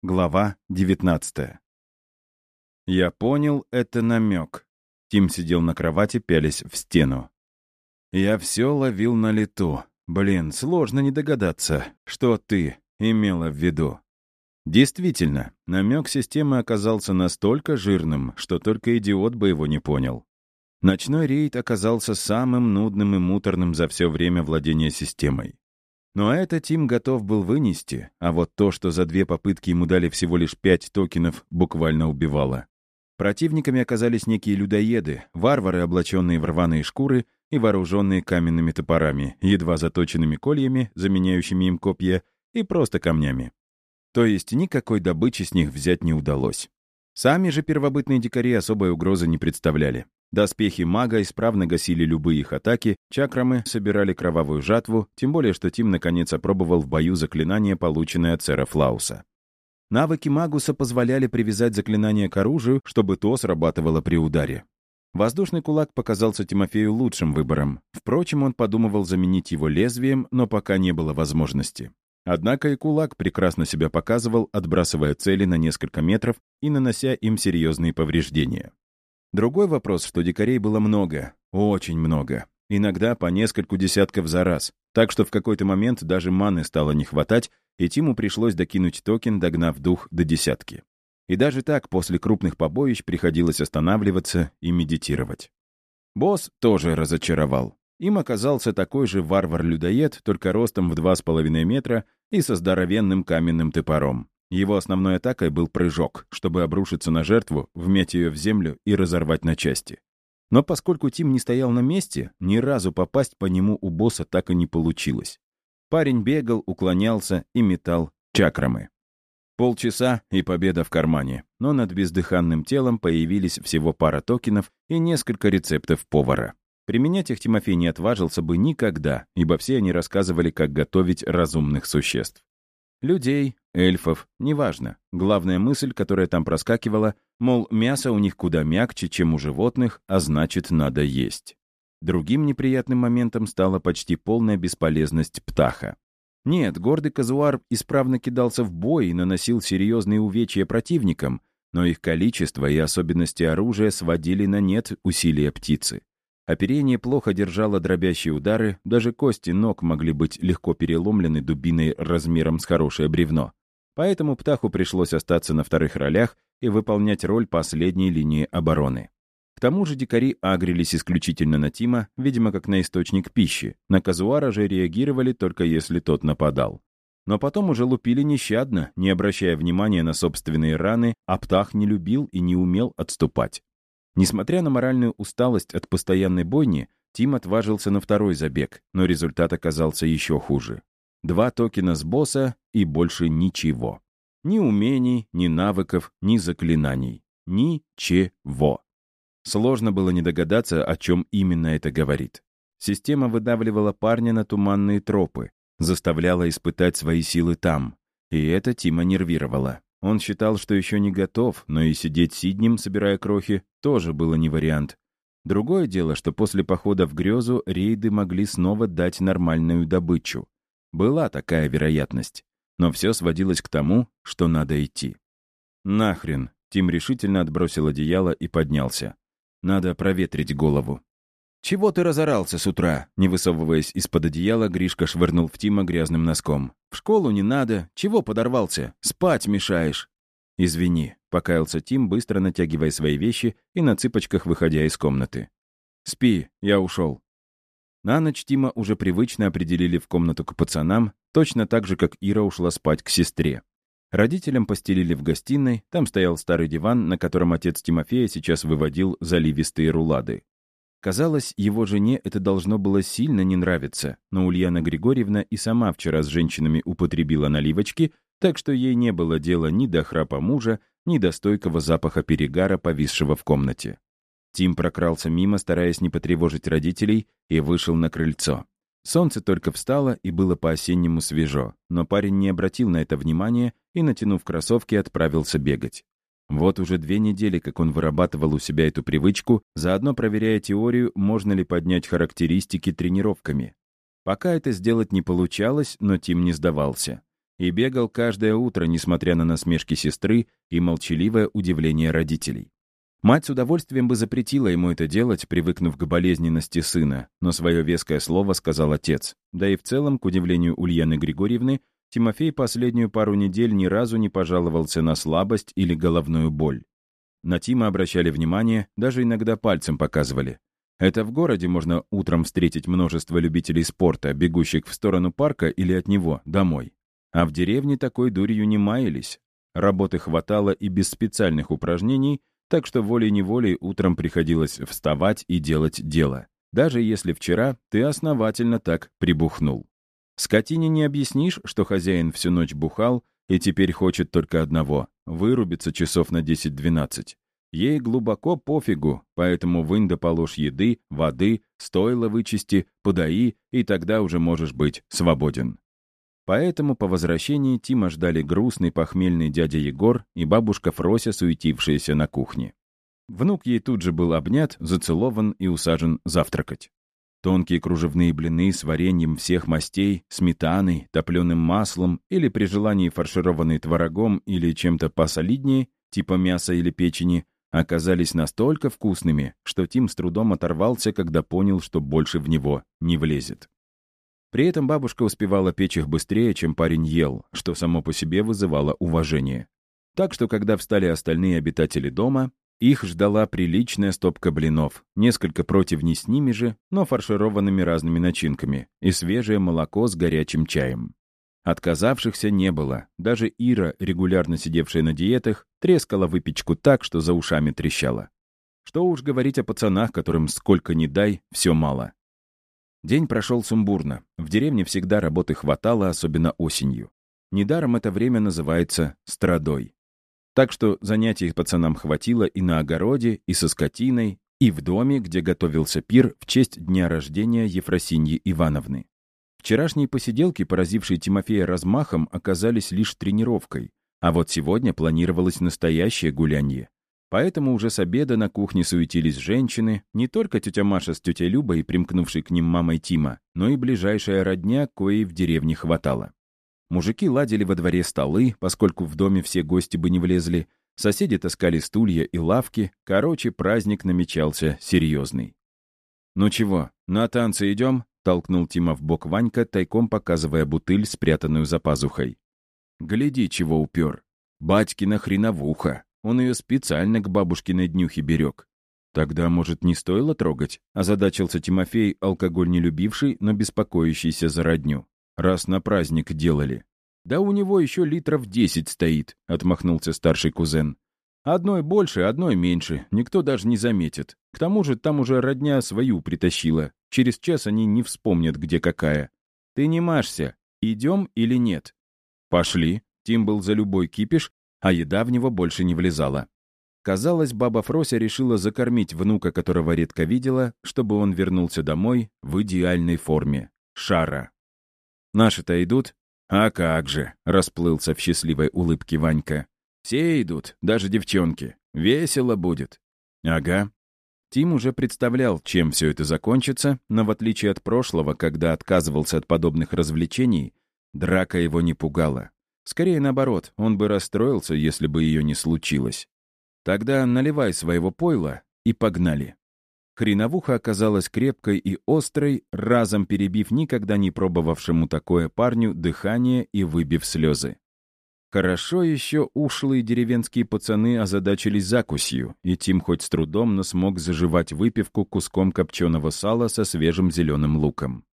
Глава 19 Я понял, это намек. Тим сидел на кровати, пялись в стену. Я все ловил на лету. Блин, сложно не догадаться, что ты имела в виду. Действительно, намек системы оказался настолько жирным, что только идиот бы его не понял. Ночной рейд оказался самым нудным и муторным за все время владения системой. Но это Тим готов был вынести, а вот то, что за две попытки ему дали всего лишь пять токенов, буквально убивало. Противниками оказались некие людоеды, варвары, облаченные в рваные шкуры и вооруженные каменными топорами, едва заточенными кольями, заменяющими им копья, и просто камнями. То есть никакой добычи с них взять не удалось. Сами же первобытные дикари особой угрозы не представляли. Доспехи мага исправно гасили любые их атаки, чакрамы собирали кровавую жатву, тем более, что Тим наконец опробовал в бою заклинание, полученное от сэра Флауса. Навыки Магуса позволяли привязать заклинание к оружию, чтобы то срабатывало при ударе. Воздушный кулак показался Тимофею лучшим выбором. Впрочем, он подумывал заменить его лезвием, но пока не было возможности. Однако и кулак прекрасно себя показывал, отбрасывая цели на несколько метров и нанося им серьезные повреждения. Другой вопрос, что дикарей было много, очень много. Иногда по нескольку десятков за раз. Так что в какой-то момент даже маны стало не хватать, и Тиму пришлось докинуть токен, догнав дух до десятки. И даже так после крупных побоищ приходилось останавливаться и медитировать. Босс тоже разочаровал. Им оказался такой же варвар-людоед, только ростом в 2,5 метра и со здоровенным каменным топором. Его основной атакой был прыжок, чтобы обрушиться на жертву, вмять ее в землю и разорвать на части. Но поскольку Тим не стоял на месте, ни разу попасть по нему у босса так и не получилось. Парень бегал, уклонялся и метал чакрамы. Полчаса и победа в кармане, но над бездыханным телом появились всего пара токенов и несколько рецептов повара. Применять их Тимофей не отважился бы никогда, ибо все они рассказывали, как готовить разумных существ. Людей, эльфов, неважно. Главная мысль, которая там проскакивала, мол, мясо у них куда мягче, чем у животных, а значит, надо есть. Другим неприятным моментом стала почти полная бесполезность птаха. Нет, гордый казуар исправно кидался в бой и наносил серьезные увечья противникам, но их количество и особенности оружия сводили на нет усилия птицы. Оперение плохо держало дробящие удары, даже кости ног могли быть легко переломлены дубиной размером с хорошее бревно. Поэтому Птаху пришлось остаться на вторых ролях и выполнять роль последней линии обороны. К тому же дикари агрились исключительно на Тима, видимо, как на источник пищи. На Казуара же реагировали только если тот нападал. Но потом уже лупили нещадно, не обращая внимания на собственные раны, а Птах не любил и не умел отступать. Несмотря на моральную усталость от постоянной бойни, Тим отважился на второй забег, но результат оказался еще хуже. Два токена с босса и больше ничего. Ни умений, ни навыков, ни заклинаний. Ничего. Сложно было не догадаться, о чем именно это говорит. Система выдавливала парня на туманные тропы, заставляла испытать свои силы там. И это Тима нервировало. Он считал, что еще не готов, но и сидеть сиднем, собирая крохи, тоже было не вариант. Другое дело, что после похода в грезу рейды могли снова дать нормальную добычу. Была такая вероятность. Но все сводилось к тому, что надо идти. «Нахрен!» — Тим решительно отбросил одеяло и поднялся. «Надо проветрить голову». «Чего ты разорался с утра?» Не высовываясь из-под одеяла, Гришка швырнул в Тима грязным носком. «В школу не надо. Чего подорвался? Спать мешаешь». «Извини», — покаялся Тим, быстро натягивая свои вещи и на цыпочках выходя из комнаты. «Спи, я ушел». На ночь Тима уже привычно определили в комнату к пацанам, точно так же, как Ира ушла спать к сестре. Родителям постелили в гостиной, там стоял старый диван, на котором отец Тимофея сейчас выводил заливистые рулады. Казалось, его жене это должно было сильно не нравиться, но Ульяна Григорьевна и сама вчера с женщинами употребила наливочки, так что ей не было дела ни до храпа мужа, ни до стойкого запаха перегара, повисшего в комнате. Тим прокрался мимо, стараясь не потревожить родителей, и вышел на крыльцо. Солнце только встало и было по-осеннему свежо, но парень не обратил на это внимания и, натянув кроссовки, отправился бегать. Вот уже две недели, как он вырабатывал у себя эту привычку, заодно проверяя теорию, можно ли поднять характеристики тренировками. Пока это сделать не получалось, но Тим не сдавался. и бегал каждое утро, несмотря на насмешки сестры и молчаливое удивление родителей. Мать с удовольствием бы запретила ему это делать, привыкнув к болезненности сына, но свое веское слово сказал отец. Да и в целом, к удивлению Ульяны Григорьевны, Тимофей последнюю пару недель ни разу не пожаловался на слабость или головную боль. На Тима обращали внимание, даже иногда пальцем показывали. Это в городе можно утром встретить множество любителей спорта, бегущих в сторону парка или от него, домой. А в деревне такой дурью не маялись. Работы хватало и без специальных упражнений, так что волей-неволей утром приходилось вставать и делать дело. Даже если вчера ты основательно так прибухнул. Скотине не объяснишь, что хозяин всю ночь бухал и теперь хочет только одного — вырубиться часов на 10-12. Ей глубоко пофигу, поэтому вынь да положь еды, воды, стойло вычисти, подаи, и тогда уже можешь быть свободен. Поэтому по возвращении Тима ждали грустный похмельный дядя Егор и бабушка Фрося, суетившаяся на кухне. Внук ей тут же был обнят, зацелован и усажен завтракать. Тонкие кружевные блины с вареньем всех мастей, сметаной, топленым маслом или при желании фаршированный творогом или чем-то посолиднее, типа мяса или печени, оказались настолько вкусными, что Тим с трудом оторвался, когда понял, что больше в него не влезет. При этом бабушка успевала печь их быстрее, чем парень ел, что само по себе вызывало уважение. Так что, когда встали остальные обитатели дома, их ждала приличная стопка блинов, несколько противней с ними же, но фаршированными разными начинками, и свежее молоко с горячим чаем. Отказавшихся не было. Даже Ира, регулярно сидевшая на диетах, трескала выпечку так, что за ушами трещала. Что уж говорить о пацанах, которым сколько ни дай, все мало. День прошел сумбурно. В деревне всегда работы хватало, особенно осенью. Недаром это время называется «страдой». Так что занятий пацанам хватило и на огороде, и со скотиной, и в доме, где готовился пир в честь дня рождения Ефросиньи Ивановны. Вчерашние посиделки, поразившие Тимофея размахом, оказались лишь тренировкой, а вот сегодня планировалось настоящее гулянье. Поэтому уже с обеда на кухне суетились женщины, не только тетя Маша с тетей Любой, примкнувшей к ним мамой Тима, но и ближайшая родня, коей в деревне хватало. Мужики ладили во дворе столы, поскольку в доме все гости бы не влезли, соседи таскали стулья и лавки, короче, праздник намечался серьезный. «Ну чего, на танцы идем?» — толкнул Тима в бок Ванька, тайком показывая бутыль, спрятанную за пазухой. «Гляди, чего упер. Батькина хреновуха!» Он ее специально к бабушкиной днюхе берег. Тогда, может, не стоило трогать? Озадачился Тимофей, алкоголь не любивший, но беспокоящийся за родню. Раз на праздник делали. Да у него еще литров десять стоит, отмахнулся старший кузен. Одной больше, одной меньше, никто даже не заметит. К тому же там уже родня свою притащила. Через час они не вспомнят, где какая. Ты не машься, идем или нет? Пошли. Тим был за любой кипиш, а еда в него больше не влезала. Казалось, баба Фрося решила закормить внука, которого редко видела, чтобы он вернулся домой в идеальной форме. Шара. «Наши-то идут?» «А как же!» — расплылся в счастливой улыбке Ванька. «Все идут, даже девчонки. Весело будет». «Ага». Тим уже представлял, чем все это закончится, но в отличие от прошлого, когда отказывался от подобных развлечений, драка его не пугала. Скорее наоборот, он бы расстроился, если бы ее не случилось. Тогда наливай своего пойла и погнали. Хреновуха оказалась крепкой и острой, разом перебив никогда не пробовавшему такое парню дыхание и выбив слезы. Хорошо еще ушлые деревенские пацаны озадачились закусью, и Тим хоть с трудом, но смог заживать выпивку куском копченого сала со свежим зеленым луком.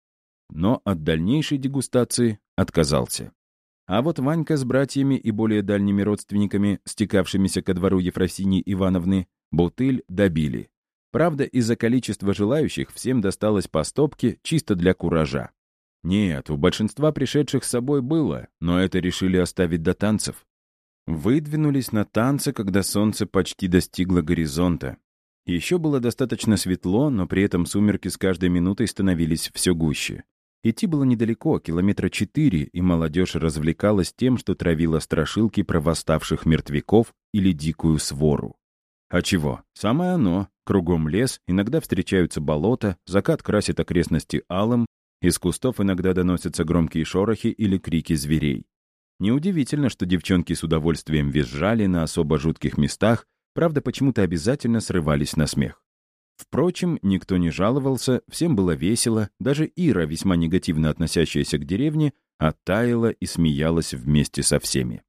Но от дальнейшей дегустации отказался. А вот Ванька с братьями и более дальними родственниками, стекавшимися ко двору Ефросинии Ивановны, бутыль добили. Правда, из-за количества желающих всем досталось по стопке чисто для куража. Нет, у большинства пришедших с собой было, но это решили оставить до танцев. Выдвинулись на танцы, когда солнце почти достигло горизонта. Еще было достаточно светло, но при этом сумерки с каждой минутой становились все гуще. Идти было недалеко, километра четыре, и молодежь развлекалась тем, что травила страшилки про восставших мертвяков или дикую свору. А чего? Самое оно. Кругом лес, иногда встречаются болота, закат красит окрестности алым, из кустов иногда доносятся громкие шорохи или крики зверей. Неудивительно, что девчонки с удовольствием визжали на особо жутких местах, правда, почему-то обязательно срывались на смех. Впрочем, никто не жаловался, всем было весело, даже Ира, весьма негативно относящаяся к деревне, оттаяла и смеялась вместе со всеми.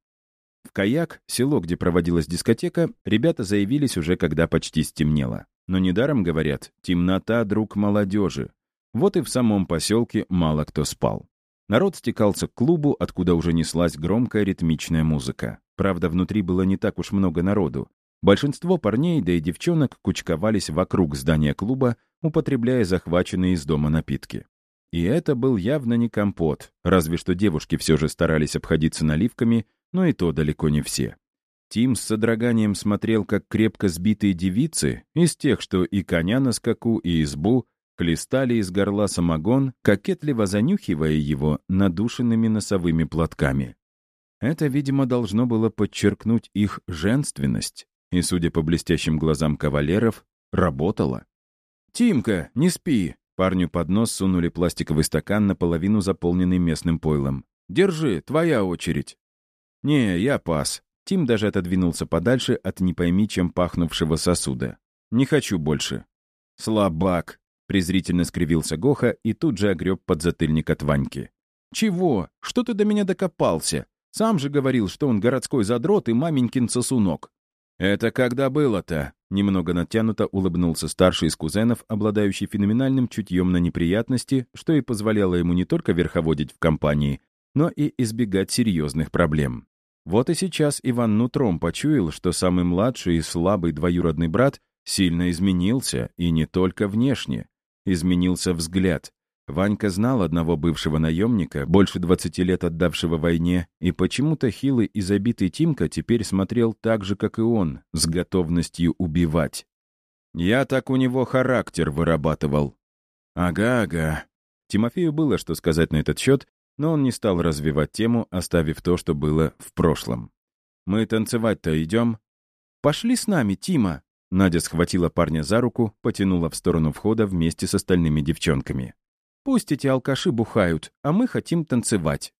В Каяк, село, где проводилась дискотека, ребята заявились уже когда почти стемнело. Но недаром говорят «темнота — друг молодежи». Вот и в самом поселке мало кто спал. Народ стекался к клубу, откуда уже неслась громкая ритмичная музыка. Правда, внутри было не так уж много народу. Большинство парней, да и девчонок кучковались вокруг здания клуба, употребляя захваченные из дома напитки. И это был явно не компот, разве что девушки все же старались обходиться наливками, но и то далеко не все. Тим с содроганием смотрел, как крепко сбитые девицы, из тех, что и коня на скаку, и избу, хлестали из горла самогон, кокетливо занюхивая его надушенными носовыми платками. Это, видимо, должно было подчеркнуть их женственность, и, судя по блестящим глазам кавалеров, работало. «Тимка, не спи!» Парню под нос сунули пластиковый стакан, наполовину заполненный местным пойлом. «Держи, твоя очередь». «Не, я пас». Тим даже отодвинулся подальше от не пойми чем пахнувшего сосуда. «Не хочу больше». «Слабак», — презрительно скривился Гоха и тут же огреб подзатыльник от Ваньки. «Чего? Что ты до меня докопался? Сам же говорил, что он городской задрот и маменькин сосунок». «Это когда было-то?» Немного натянуто улыбнулся старший из кузенов, обладающий феноменальным чутьем на неприятности, что и позволяло ему не только верховодить в компании, но и избегать серьезных проблем. Вот и сейчас Иван нутром почуял, что самый младший и слабый двоюродный брат сильно изменился, и не только внешне. Изменился взгляд, Ванька знал одного бывшего наемника, больше 20 лет отдавшего войне, и почему-то хилый и забитый Тимка теперь смотрел так же, как и он, с готовностью убивать. «Я так у него характер вырабатывал». «Ага, ага». Тимофею было что сказать на этот счет, но он не стал развивать тему, оставив то, что было в прошлом. «Мы танцевать-то идем?» «Пошли с нами, Тима!» Надя схватила парня за руку, потянула в сторону входа вместе с остальными девчонками. Пусть эти алкаши бухают, а мы хотим танцевать».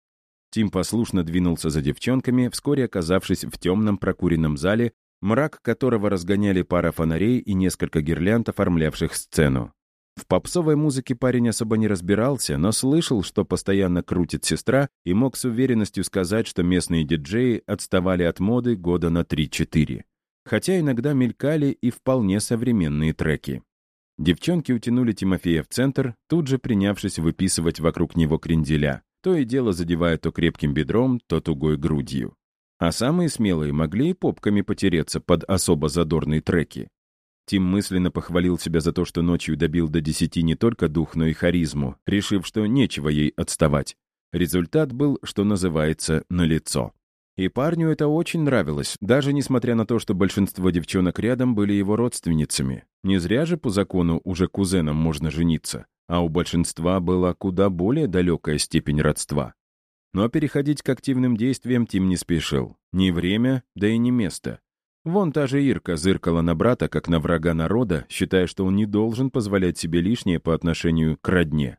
Тим послушно двинулся за девчонками, вскоре оказавшись в темном прокуренном зале, мрак которого разгоняли пара фонарей и несколько гирлянд, оформлявших сцену. В попсовой музыке парень особо не разбирался, но слышал, что постоянно крутит сестра, и мог с уверенностью сказать, что местные диджеи отставали от моды года на 3-4. Хотя иногда мелькали и вполне современные треки. Девчонки утянули Тимофея в центр, тут же принявшись выписывать вокруг него кренделя, то и дело задевая то крепким бедром, то тугой грудью. А самые смелые могли и попками потереться под особо задорные треки. Тим мысленно похвалил себя за то, что ночью добил до десяти не только дух, но и харизму, решив, что нечего ей отставать. Результат был, что называется, налицо. И парню это очень нравилось, даже несмотря на то, что большинство девчонок рядом были его родственницами. Не зря же по закону уже кузенам можно жениться, а у большинства была куда более далекая степень родства. Но переходить к активным действиям Тим не спешил. Ни время, да и не место. Вон та же Ирка зыркала на брата, как на врага народа, считая, что он не должен позволять себе лишнее по отношению к родне.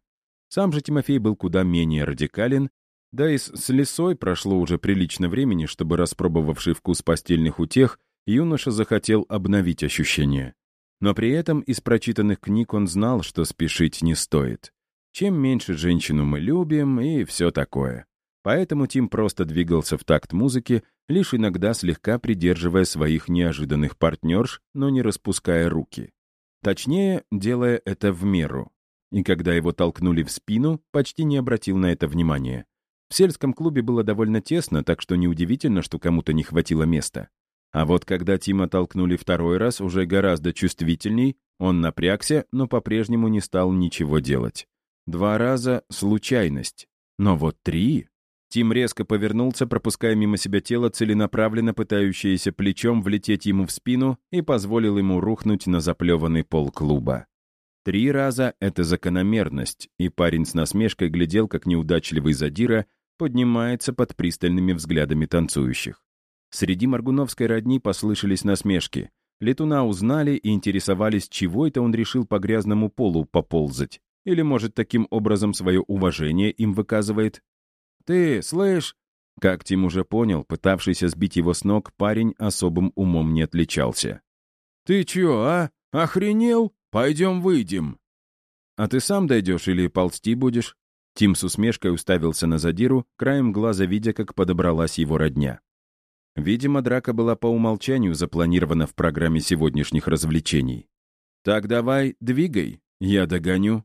Сам же Тимофей был куда менее радикален да и с лесой прошло уже прилично времени, чтобы, распробовавший вкус постельных утех, юноша захотел обновить ощущения. Но при этом из прочитанных книг он знал, что спешить не стоит. Чем меньше женщину мы любим и все такое. Поэтому Тим просто двигался в такт музыки, лишь иногда слегка придерживая своих неожиданных партнерш, но не распуская руки. Точнее, делая это в меру. И когда его толкнули в спину, почти не обратил на это внимания. В сельском клубе было довольно тесно, так что неудивительно, что кому-то не хватило места. А вот когда Тима толкнули второй раз, уже гораздо чувствительней, он напрягся, но по-прежнему не стал ничего делать. Два раза — случайность. Но вот три... Тим резко повернулся, пропуская мимо себя тело, целенаправленно пытающееся плечом влететь ему в спину, и позволил ему рухнуть на заплеванный пол клуба. Три раза — это закономерность, и парень с насмешкой глядел, как неудачливый задира поднимается под пристальными взглядами танцующих. Среди маргуновской родни послышались насмешки. Летуна узнали и интересовались, чего это он решил по грязному полу поползать. Или, может, таким образом свое уважение им выказывает? «Ты, слышь, Как Тим уже понял, пытавшийся сбить его с ног, парень особым умом не отличался. «Ты чё, а? Охренел? Пойдем выйдем». «А ты сам дойдешь или ползти будешь?» Тим с усмешкой уставился на задиру, краем глаза видя, как подобралась его родня. Видимо, драка была по умолчанию запланирована в программе сегодняшних развлечений. «Так давай, двигай, я догоню».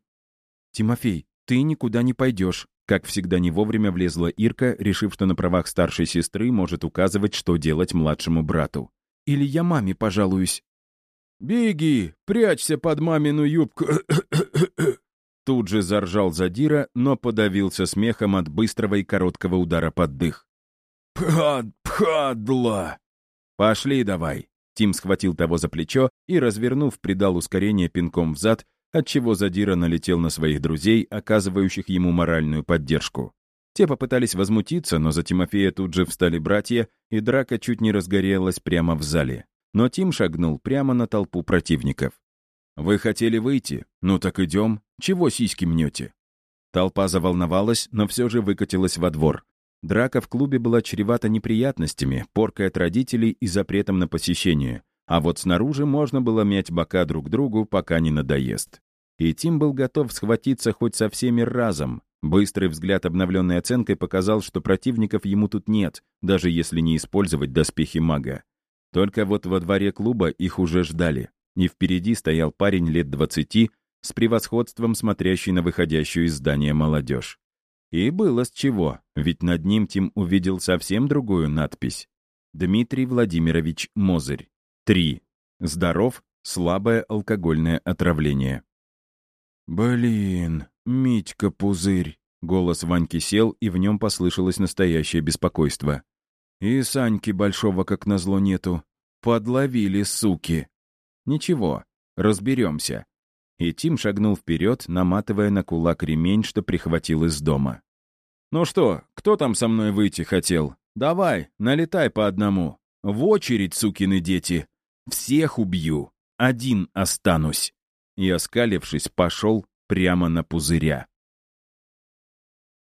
«Тимофей, ты никуда не пойдешь», как всегда не вовремя влезла Ирка, решив, что на правах старшей сестры может указывать, что делать младшему брату. «Или я маме пожалуюсь». «Беги, прячься под мамину юбку». Тут же заржал Задира, но подавился смехом от быстрого и короткого удара под дых. «Пхад, пхадла!» «Пошли давай!» Тим схватил того за плечо и, развернув, придал ускорение пинком взад, отчего Задира налетел на своих друзей, оказывающих ему моральную поддержку. Те попытались возмутиться, но за Тимофея тут же встали братья, и драка чуть не разгорелась прямо в зале. Но Тим шагнул прямо на толпу противников. «Вы хотели выйти? Ну так идем. Чего сиськи мнете?» Толпа заволновалась, но все же выкатилась во двор. Драка в клубе была чревата неприятностями, поркой от родителей и запретом на посещение. А вот снаружи можно было мять бока друг другу, пока не надоест. И Тим был готов схватиться хоть со всеми разом. Быстрый взгляд обновленной оценкой показал, что противников ему тут нет, даже если не использовать доспехи мага. Только вот во дворе клуба их уже ждали. И впереди стоял парень лет двадцати, с превосходством смотрящий на выходящую из здания молодежь. И было с чего, ведь над ним Тим увидел совсем другую надпись. Дмитрий Владимирович Мозырь. 3. Здоров, слабое алкогольное отравление. «Блин, Митька Пузырь!» Голос Ваньки сел, и в нем послышалось настоящее беспокойство. «И Саньки Большого, как назло, нету. Подловили, суки!» «Ничего, разберемся». И Тим шагнул вперед, наматывая на кулак ремень, что прихватил из дома. «Ну что, кто там со мной выйти хотел? Давай, налетай по одному. В очередь, сукины дети!» Всех убью, один останусь. И, оскалившись, пошел прямо на пузыря.